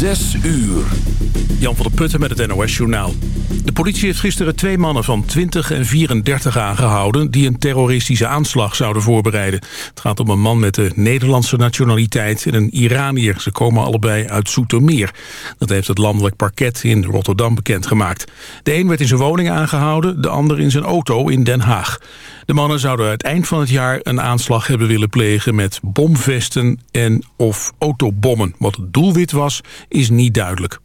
Zes uur. Jan van der Putten met het NOS-journaal. De politie heeft gisteren twee mannen van 20 en 34 aangehouden... die een terroristische aanslag zouden voorbereiden. Het gaat om een man met de Nederlandse nationaliteit en een Iranier. Ze komen allebei uit Soetermeer. Dat heeft het landelijk parket in Rotterdam bekendgemaakt. De een werd in zijn woning aangehouden, de ander in zijn auto in Den Haag. De mannen zouden uit eind van het jaar een aanslag hebben willen plegen... met bomvesten en of autobommen. Wat het doelwit was, is niet duidelijk.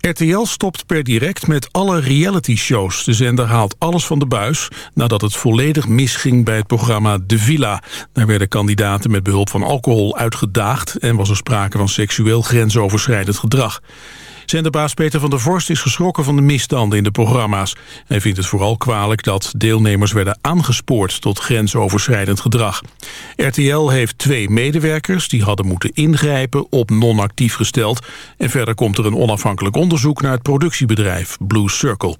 RTL stopt per direct met alle reality-shows. De zender haalt alles van de buis nadat het volledig misging bij het programma De Villa. Daar werden kandidaten met behulp van alcohol uitgedaagd... en was er sprake van seksueel grensoverschrijdend gedrag. Zenderbaas Peter van der Vorst is geschrokken van de misstanden in de programma's. Hij vindt het vooral kwalijk dat deelnemers werden aangespoord tot grensoverschrijdend gedrag. RTL heeft twee medewerkers die hadden moeten ingrijpen op non-actief gesteld. En verder komt er een onafhankelijk onderzoek naar het productiebedrijf Blue Circle.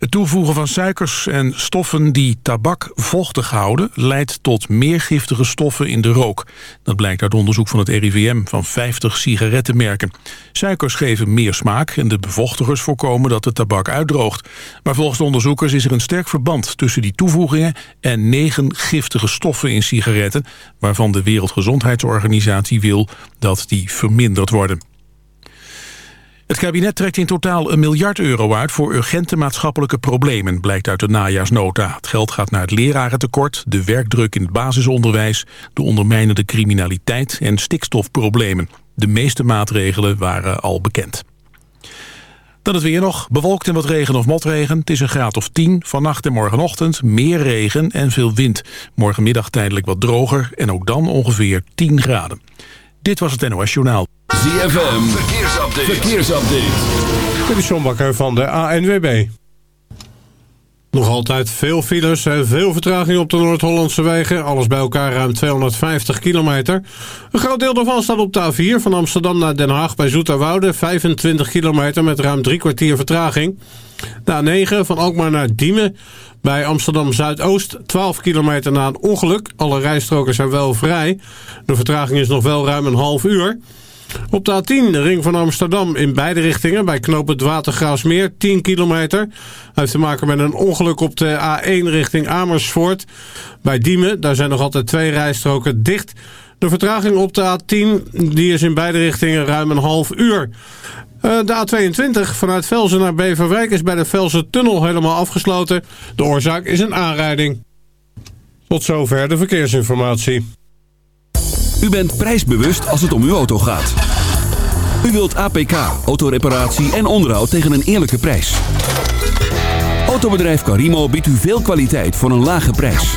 Het toevoegen van suikers en stoffen die tabak vochtig houden... leidt tot meer giftige stoffen in de rook. Dat blijkt uit onderzoek van het RIVM van 50 sigarettenmerken. Suikers geven meer smaak en de bevochtigers voorkomen dat de tabak uitdroogt. Maar volgens de onderzoekers is er een sterk verband tussen die toevoegingen... en negen giftige stoffen in sigaretten... waarvan de Wereldgezondheidsorganisatie wil dat die verminderd worden. Het kabinet trekt in totaal een miljard euro uit voor urgente maatschappelijke problemen, blijkt uit de najaarsnota. Het geld gaat naar het lerarentekort, de werkdruk in het basisonderwijs, de ondermijnende criminaliteit en stikstofproblemen. De meeste maatregelen waren al bekend. Dan het weer nog. Bewolkt en wat regen of motregen. Het is een graad of 10. Vannacht en morgenochtend meer regen en veel wind. Morgenmiddag tijdelijk wat droger en ook dan ongeveer 10 graden. Dit was het NOS Journaal. ZFM, verkeersupdate. verkeersupdate. Dit is John Bakker van de ANWB. Nog altijd veel files en veel vertraging op de Noord-Hollandse wegen. Alles bij elkaar ruim 250 kilometer. Een groot deel daarvan staat op de A4 van Amsterdam naar Den Haag bij Zoeterwoude. 25 kilometer met ruim drie kwartier vertraging. De A9 van Alkmaar naar Diemen bij Amsterdam Zuidoost. 12 kilometer na een ongeluk. Alle rijstroken zijn wel vrij. De vertraging is nog wel ruim een half uur. Op de A10, de ring van Amsterdam, in beide richtingen... bij knoop het Watergraafsmeer, 10 kilometer. Heeft te maken met een ongeluk op de A1 richting Amersfoort. Bij Diemen, daar zijn nog altijd twee rijstroken dicht. De vertraging op de A10 die is in beide richtingen ruim een half uur. Eh, de A22 vanuit Velzen naar Beverwijk is bij de Velzen Tunnel helemaal afgesloten. De oorzaak is een aanrijding. Tot zover de verkeersinformatie. U bent prijsbewust als het om uw auto gaat. U wilt APK, autoreparatie en onderhoud tegen een eerlijke prijs. Autobedrijf Carimo biedt u veel kwaliteit voor een lage prijs.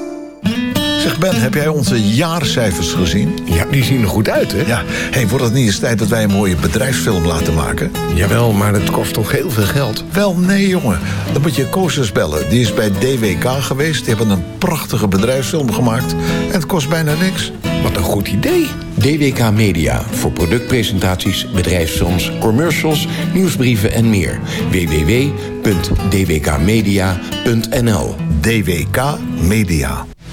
Zeg Ben, heb jij onze jaarcijfers gezien? Ja, die zien er goed uit, hè? Ja. hey, wordt het niet eens tijd dat wij een mooie bedrijfsfilm laten maken? Jawel, maar het kost toch heel veel geld? Wel, nee, jongen. Dan moet je Koosjes bellen. Die is bij DWK geweest. Die hebben een prachtige bedrijfsfilm gemaakt. En het kost bijna niks. Wat een goed idee. DWK Media. Voor productpresentaties, bedrijfsfilms, commercials, nieuwsbrieven en meer. www.dwkmedia.nl DWK Media.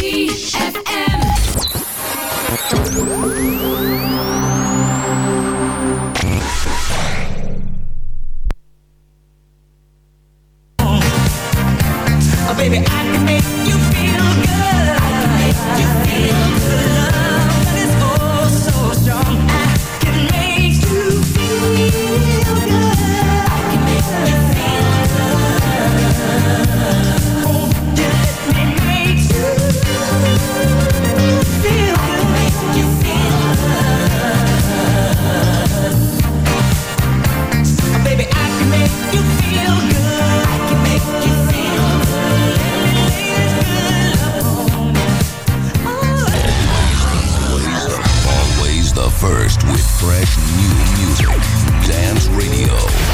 Oh, baby, I First with fresh new music. Dance Radio.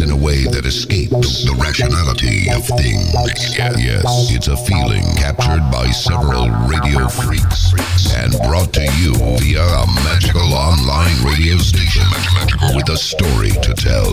in a way that escapes the rationality of things. Yes, it's a feeling captured by several radio freaks and brought to you via a magical online radio station with a story to tell.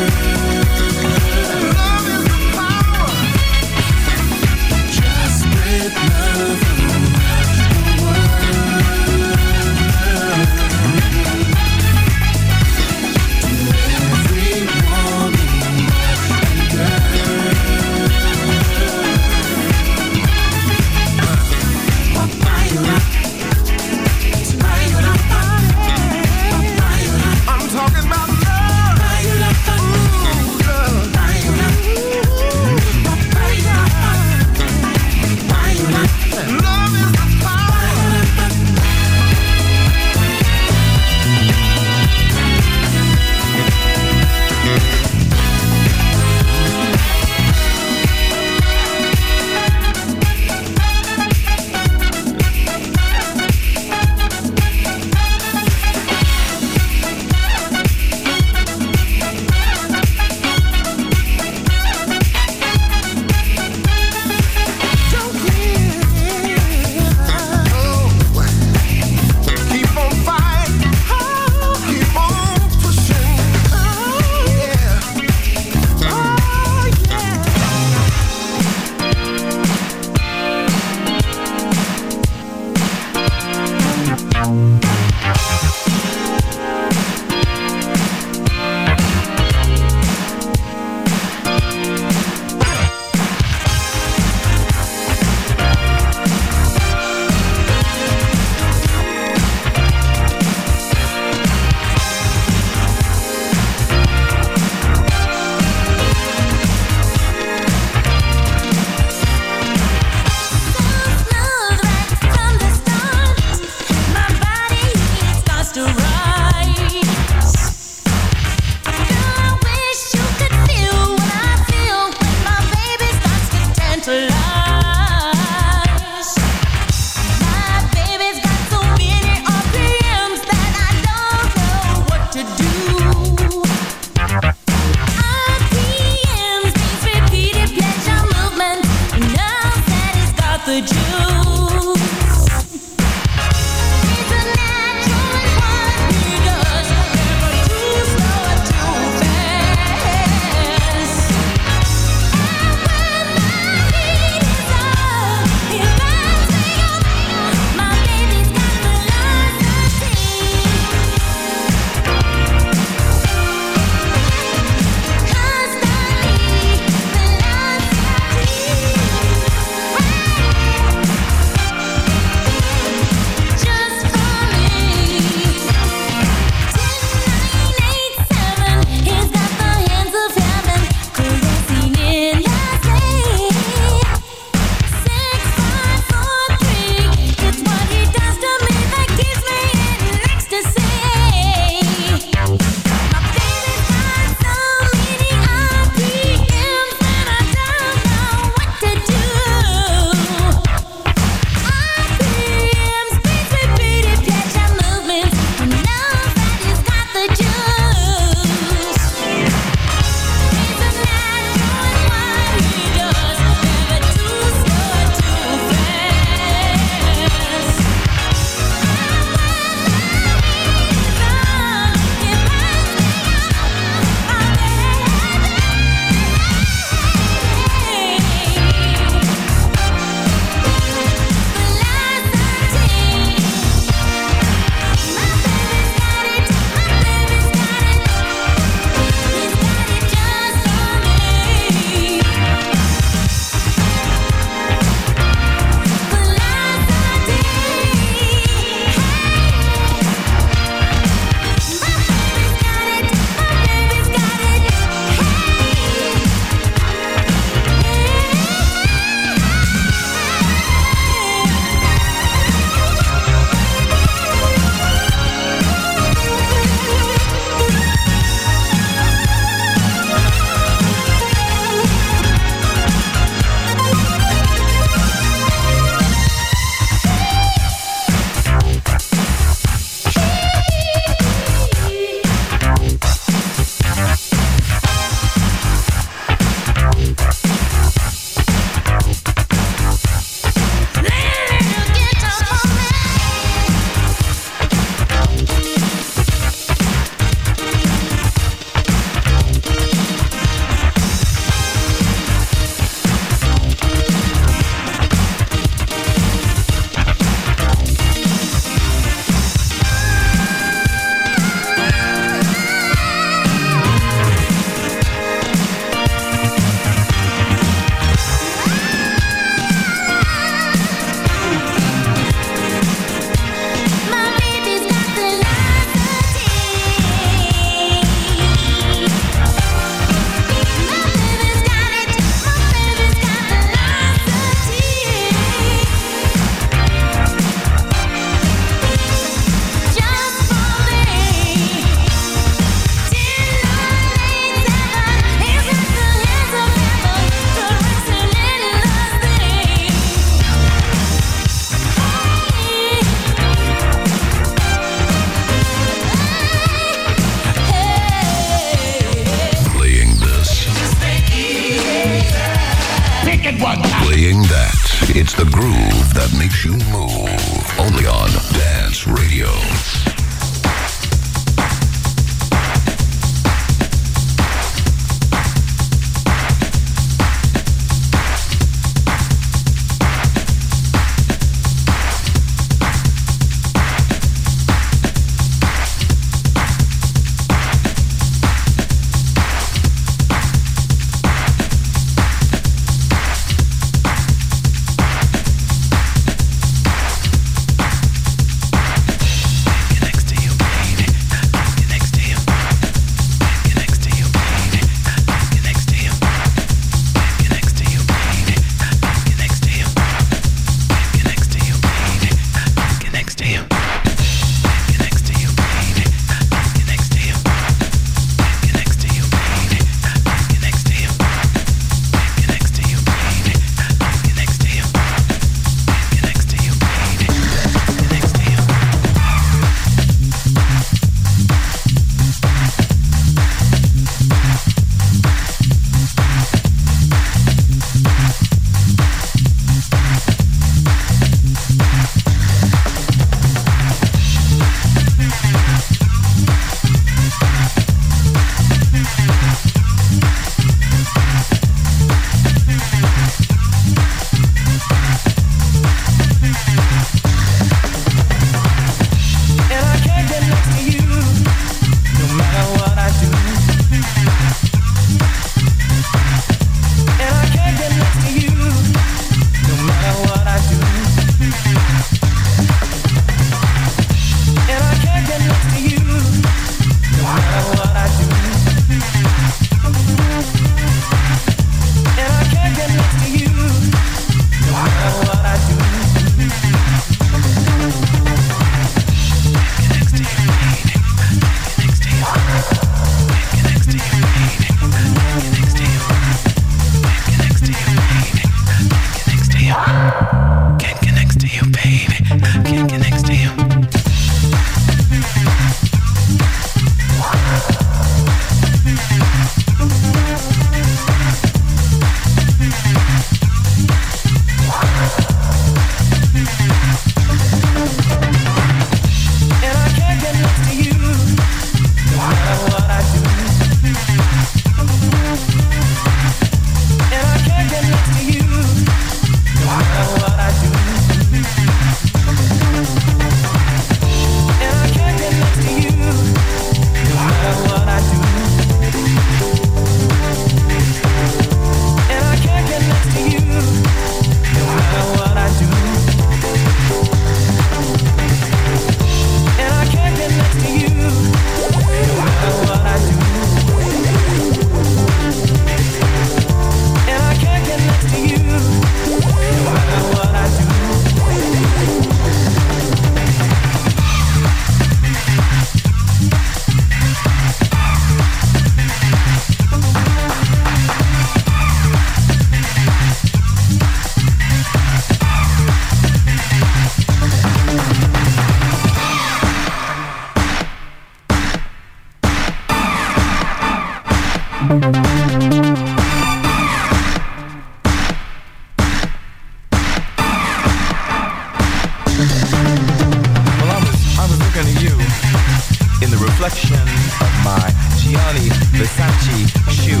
reflection of my Gianni Versace shoes.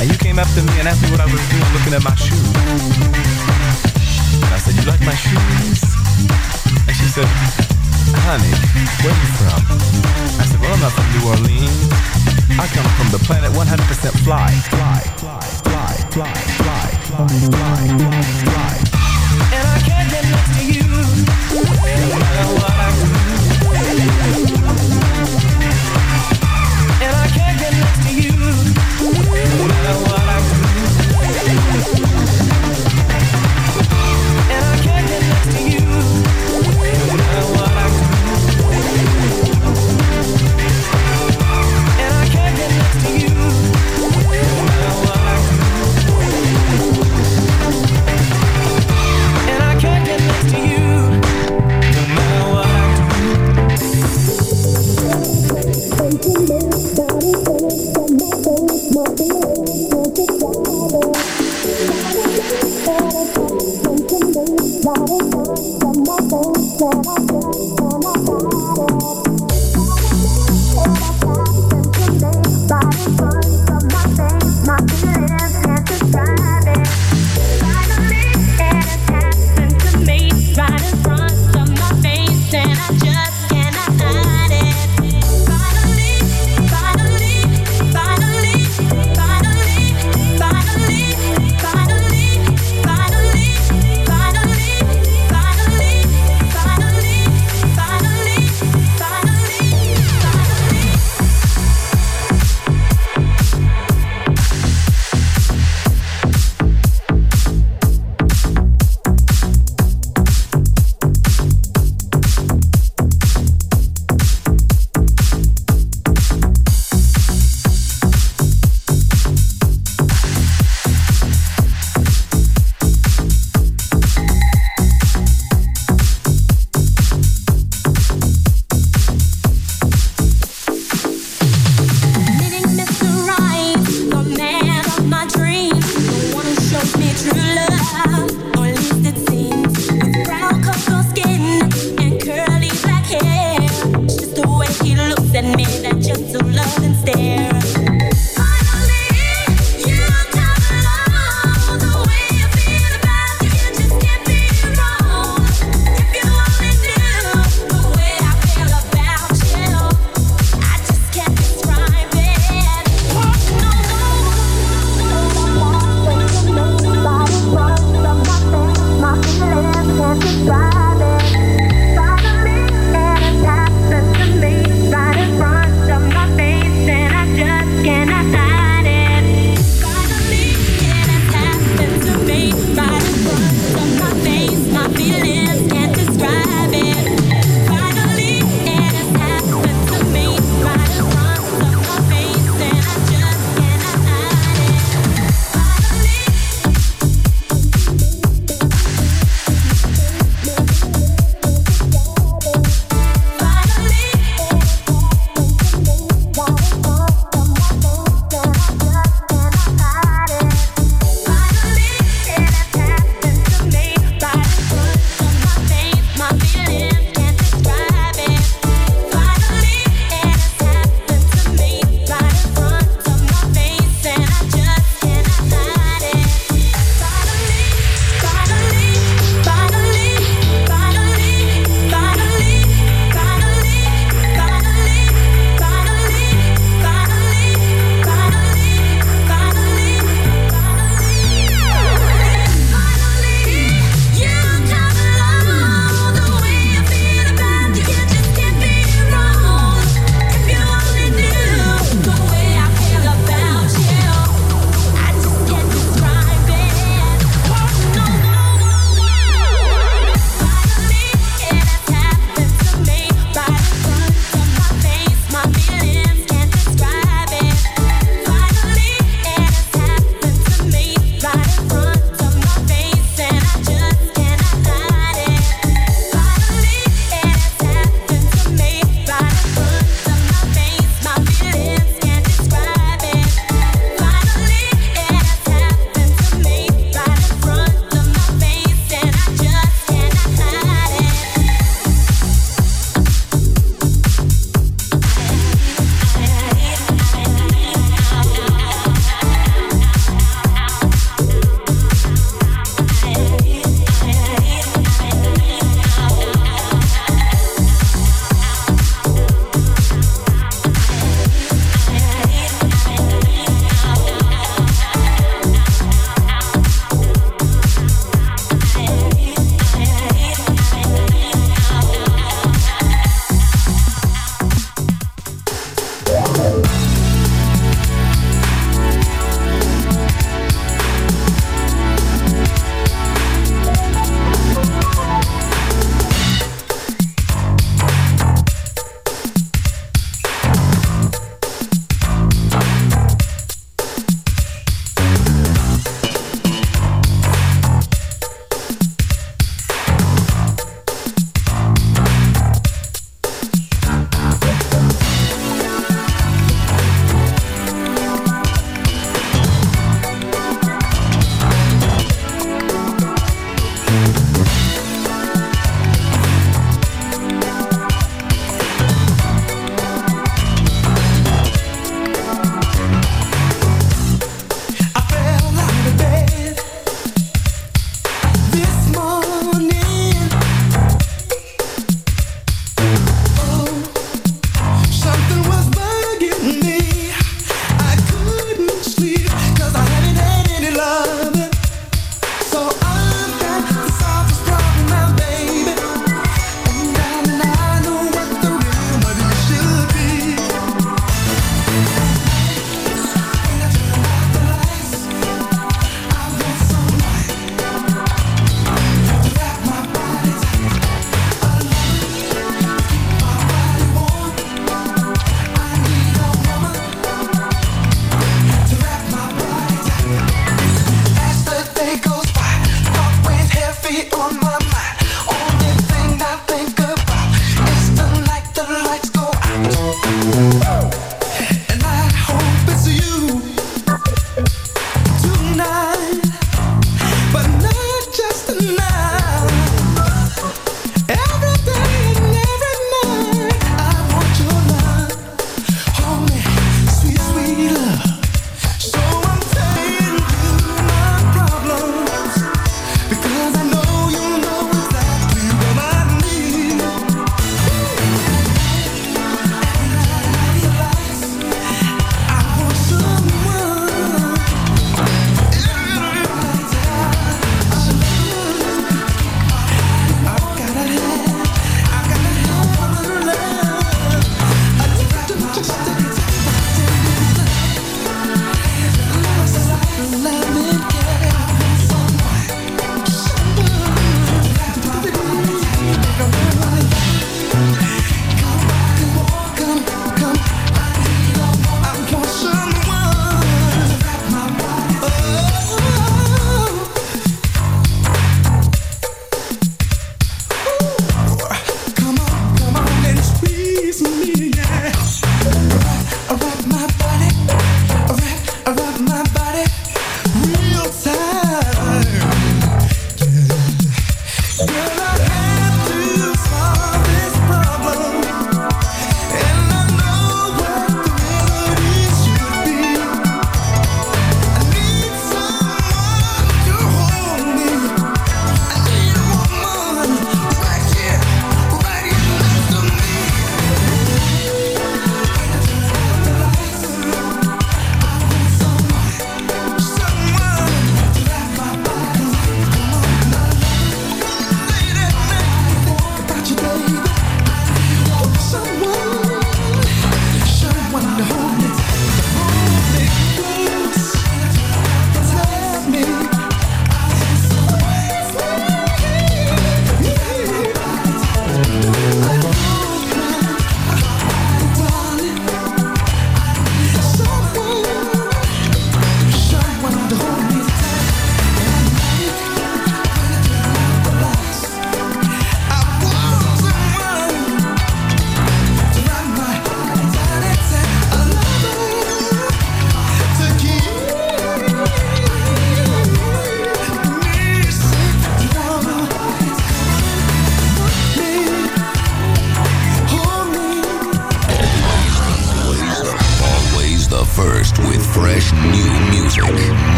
And you came up to me and asked me what I was doing looking at my shoes. And I said, you like my shoes? And she said, honey, where you from? I said, well, I'm not from New Orleans. I come from the planet 100% fly, fly, fly, fly, fly, fly, fly, fly, fly, fly. And I can't get next to you. Now I